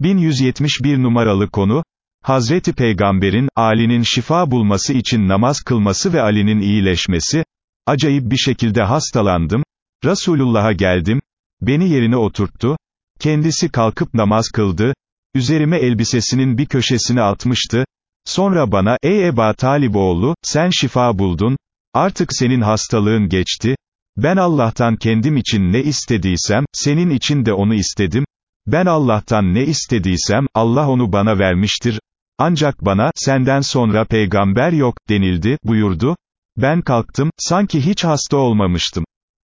1171 numaralı konu, Hazreti Peygamber'in, Ali'nin şifa bulması için namaz kılması ve Ali'nin iyileşmesi, acayip bir şekilde hastalandım, Resulullah'a geldim, beni yerine oturttu, kendisi kalkıp namaz kıldı, üzerime elbisesinin bir köşesini atmıştı, sonra bana, ey Eba Taliboğlu, sen şifa buldun, artık senin hastalığın geçti, ben Allah'tan kendim için ne istediysem, senin için de onu istedim, ben Allah'tan ne istediysem, Allah onu bana vermiştir, ancak bana, senden sonra peygamber yok, denildi, buyurdu, ben kalktım, sanki hiç hasta olmamıştım.